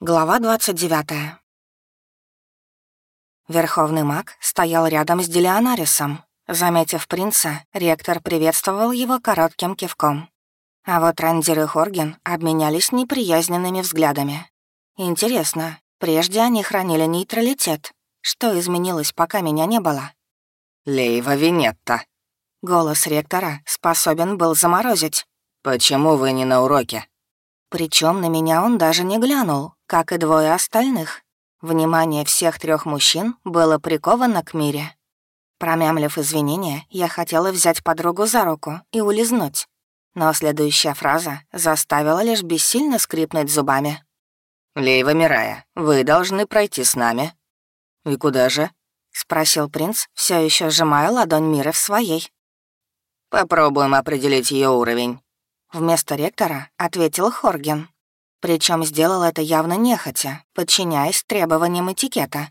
Глава 29. Верховный маг стоял рядом с Делионарисом. Заметив принца, ректор приветствовал его коротким кивком. А вот Рандир и Хорген обменялись неприязненными взглядами. Интересно, прежде они хранили нейтралитет. Что изменилось, пока меня не было? «Лейва Винетта». Голос ректора способен был заморозить. «Почему вы не на уроке?» Причем на меня он даже не глянул, как и двое остальных. Внимание всех трех мужчин было приковано к мире. Промямлив извинения, я хотела взять подругу за руку и улизнуть. Но следующая фраза заставила лишь бессильно скрипнуть зубами. «Лейва Мирая, вы должны пройти с нами». «И куда же?» — спросил принц, все еще сжимая ладонь мира в своей. «Попробуем определить ее уровень». Вместо ректора ответил Хорген. Причем сделал это явно нехотя, подчиняясь требованиям этикета.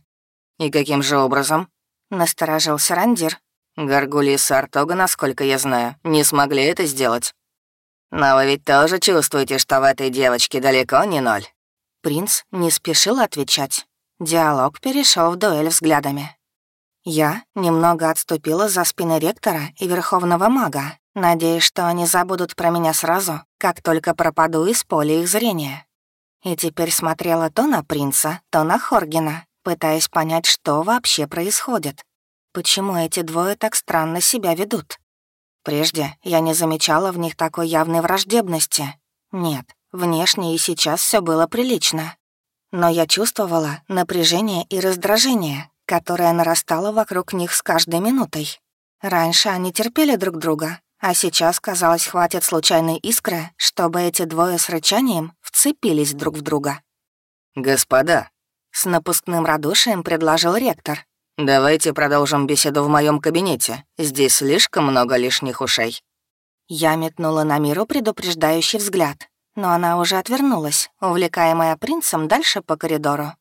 «И каким же образом?» — насторожился Рандир. «Гаргули и Сартога, насколько я знаю, не смогли это сделать. Но вы ведь тоже чувствуете, что в этой девочке далеко не ноль?» Принц не спешил отвечать. Диалог перешел в дуэль взглядами. Я немного отступила за спины ректора и верховного мага, надеясь, что они забудут про меня сразу, как только пропаду из поля их зрения. И теперь смотрела то на принца, то на Хоргена, пытаясь понять, что вообще происходит. Почему эти двое так странно себя ведут? Прежде я не замечала в них такой явной враждебности. Нет, внешне и сейчас все было прилично. Но я чувствовала напряжение и раздражение, которое нарастало вокруг них с каждой минутой. Раньше они терпели друг друга, а сейчас, казалось, хватит случайной искры, чтобы эти двое с рычанием вцепились друг в друга. «Господа», — с напускным радушием предложил ректор. «Давайте продолжим беседу в моем кабинете. Здесь слишком много лишних ушей». Я метнула на миру предупреждающий взгляд, но она уже отвернулась, увлекаемая принцем дальше по коридору.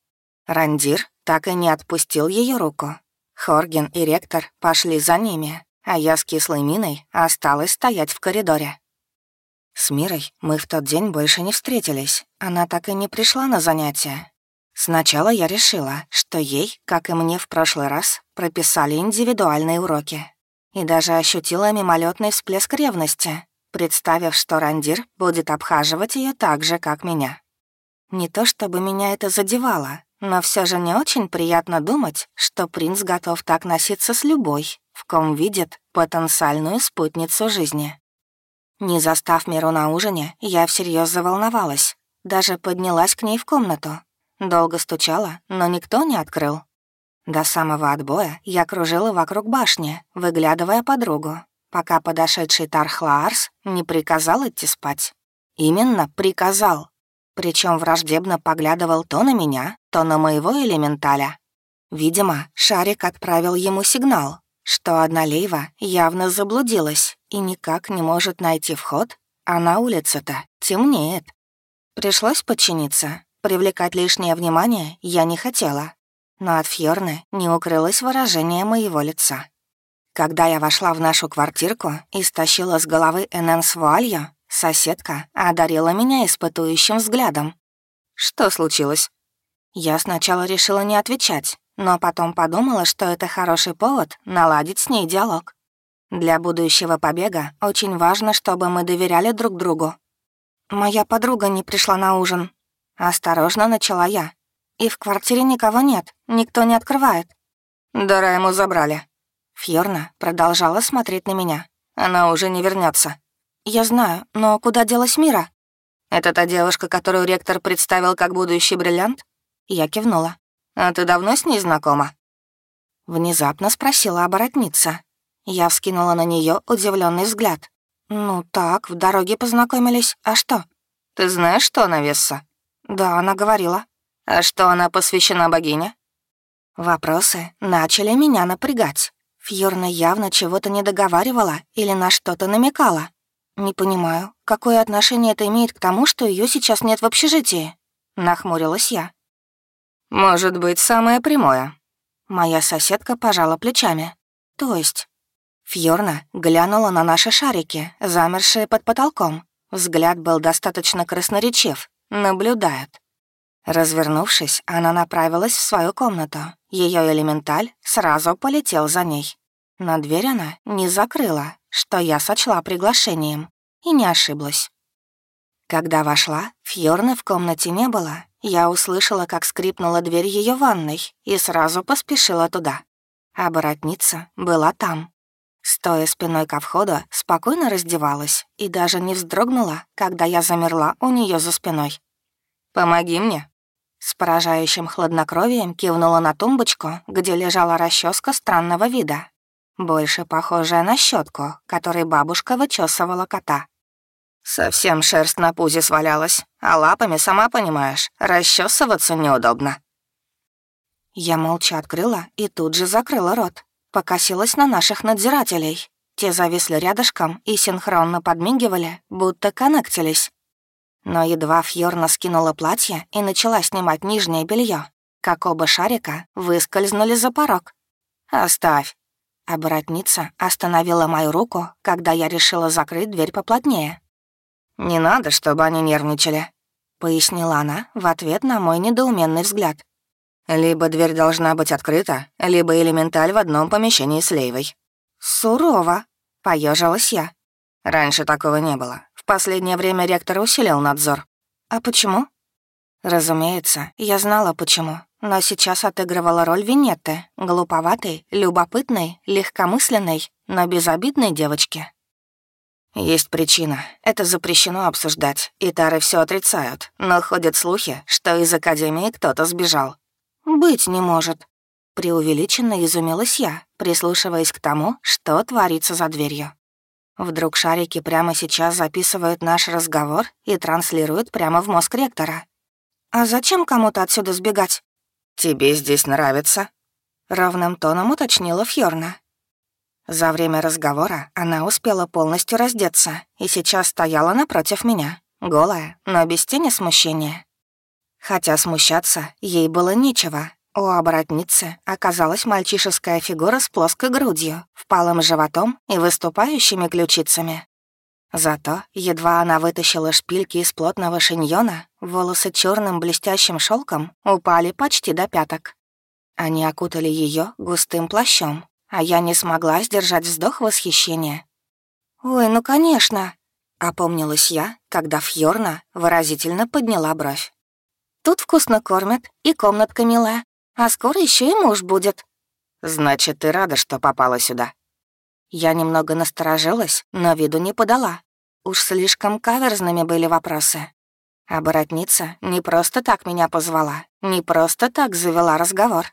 Рандир так и не отпустил ее руку. Хорген и ректор пошли за ними, а я с кислой миной осталась стоять в коридоре. С Мирой мы в тот день больше не встретились. Она так и не пришла на занятия. Сначала я решила, что ей, как и мне в прошлый раз, прописали индивидуальные уроки. И даже ощутила мимолетный всплеск ревности, представив, что Рандир будет обхаживать ее так же, как меня. Не то чтобы меня это задевало, но все же не очень приятно думать, что принц готов так носиться с любой, в ком видит потенциальную спутницу жизни. Не застав Миру на ужине, я всерьез заволновалась. Даже поднялась к ней в комнату. Долго стучала, но никто не открыл. До самого отбоя я кружила вокруг башни, выглядывая подругу, пока подошедший Тархлаарс не приказал идти спать. Именно приказал. Причем враждебно поглядывал то на меня, то на моего элементаля. Видимо, Шарик отправил ему сигнал, что одна Лейва явно заблудилась и никак не может найти вход, а на улице-то темнеет. Пришлось подчиниться. Привлекать лишнее внимание я не хотела. Но от Фьорны не укрылось выражение моего лица. Когда я вошла в нашу квартирку и стащила с головы Энен с вуалью, соседка одарила меня испытующим взглядом. «Что случилось?» Я сначала решила не отвечать, но потом подумала, что это хороший повод наладить с ней диалог. Для будущего побега очень важно, чтобы мы доверяли друг другу. Моя подруга не пришла на ужин. Осторожно начала я. И в квартире никого нет, никто не открывает. Дара ему забрали. Фьорна продолжала смотреть на меня. Она уже не вернется. Я знаю, но куда делась Мира? Это та девушка, которую ректор представил как будущий бриллиант? Я кивнула. «А ты давно с ней знакома?» Внезапно спросила оборотница. Я вскинула на нее удивленный взгляд. «Ну так, в дороге познакомились. А что?» «Ты знаешь, что она Весса?» «Да, она говорила». «А что она посвящена богине?» Вопросы начали меня напрягать. Фьорна явно чего-то не договаривала или на что-то намекала. «Не понимаю, какое отношение это имеет к тому, что ее сейчас нет в общежитии?» Нахмурилась я. «Может быть, самое прямое». Моя соседка пожала плечами. «То есть?» Фьорна глянула на наши шарики, замершие под потолком. Взгляд был достаточно красноречив. Наблюдает. Развернувшись, она направилась в свою комнату. Ее элементаль сразу полетел за ней. Но дверь она не закрыла, что я сочла приглашением, и не ошиблась. Когда вошла, Фьорны в комнате не было. Я услышала, как скрипнула дверь ее ванной, и сразу поспешила туда. А боротница была там. Стоя спиной ко входу, спокойно раздевалась и даже не вздрогнула, когда я замерла у нее за спиной. «Помоги мне», с поражающим хладнокровием кивнула на тумбочку, где лежала расческа странного вида, больше похожая на щетку, которой бабушка вычесывала кота. Совсем шерсть на пузе свалялась, а лапами, сама понимаешь, расчесываться неудобно. Я молча открыла и тут же закрыла рот. Покосилась на наших надзирателей. Те зависли рядышком и синхронно подмигивали, будто коннектились. Но едва Фьорна скинула платье и начала снимать нижнее белье, как оба шарика выскользнули за порог. «Оставь». Оборотница остановила мою руку, когда я решила закрыть дверь поплотнее. «Не надо, чтобы они нервничали», — пояснила она в ответ на мой недоуменный взгляд. «Либо дверь должна быть открыта, либо элементаль в одном помещении с Лейвой». «Сурово», — поежилась я. «Раньше такого не было последнее время ректор усилил надзор. А почему? Разумеется, я знала почему, но сейчас отыгрывала роль Винетты, глуповатой, любопытной, легкомысленной, но безобидной девочки. Есть причина. Это запрещено обсуждать, и тары все отрицают, но ходят слухи, что из Академии кто-то сбежал. «Быть не может», — преувеличенно изумилась я, прислушиваясь к тому, что творится за дверью. Вдруг шарики прямо сейчас записывают наш разговор и транслируют прямо в мозг ректора. «А зачем кому-то отсюда сбегать?» «Тебе здесь нравится?» — ровным тоном уточнила Фьорна. За время разговора она успела полностью раздеться и сейчас стояла напротив меня, голая, но без тени смущения. Хотя смущаться ей было нечего, у оборотницы оказалась мальчишеская фигура с плоской грудью, впалым животом и выступающими ключицами. Зато, едва она вытащила шпильки из плотного шиньона, волосы черным блестящим шелком упали почти до пяток. Они окутали ее густым плащом, а я не смогла сдержать вздох восхищения. «Ой, ну конечно!» — опомнилась я, когда Фьорна выразительно подняла бровь. «Тут вкусно кормят, и комнатка милая, а скоро еще и муж будет». «Значит, ты рада, что попала сюда?» Я немного насторожилась, но виду не подала. Уж слишком каверзными были вопросы. А боротница не просто так меня позвала, не просто так завела разговор.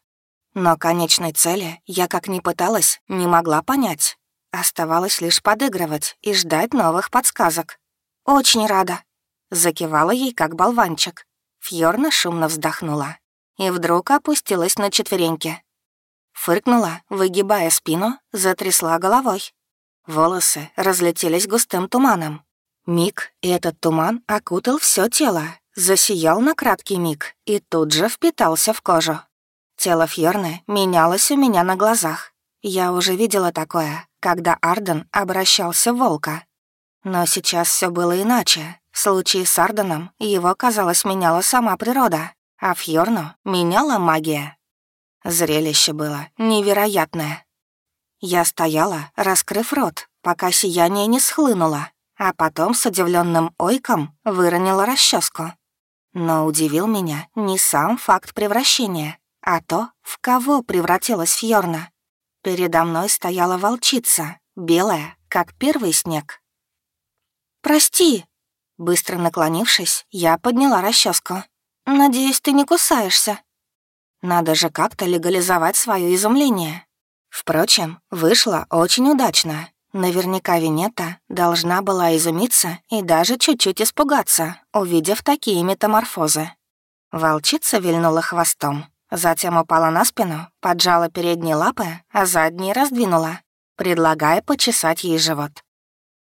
Но конечной цели я как ни пыталась, не могла понять. Оставалось лишь подыгрывать и ждать новых подсказок. «Очень рада», — закивала ей как болванчик. Фьорна шумно вздохнула и вдруг опустилась на четвереньки. Фыркнула, выгибая спину, затрясла головой. Волосы разлетелись густым туманом. Миг, и этот туман окутал все тело, засиял на краткий миг и тут же впитался в кожу. Тело Фьорны менялось у меня на глазах. Я уже видела такое, когда Арден обращался в волка. Но сейчас все было иначе. В случае с Арденом его, казалось, меняла сама природа а Фьорну меняла магия. Зрелище было невероятное. Я стояла, раскрыв рот, пока сияние не схлынуло, а потом с удивленным ойком выронила расческу. Но удивил меня не сам факт превращения, а то, в кого превратилась Фьорна. Передо мной стояла волчица, белая, как первый снег. «Прости!» Быстро наклонившись, я подняла расческу. «Надеюсь, ты не кусаешься?» Надо же как-то легализовать свое изумление. Впрочем, вышло очень удачно. Наверняка Винета должна была изумиться и даже чуть-чуть испугаться, увидев такие метаморфозы. Волчица вильнула хвостом, затем упала на спину, поджала передние лапы, а задние раздвинула, предлагая почесать ей живот.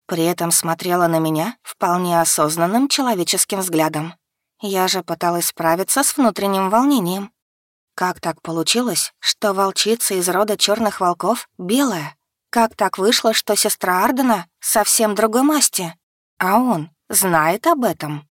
При этом смотрела на меня вполне осознанным человеческим взглядом. Я же пыталась справиться с внутренним волнением. Как так получилось, что волчица из рода черных волков белая? Как так вышло, что сестра Ардена совсем другой масти? А он знает об этом?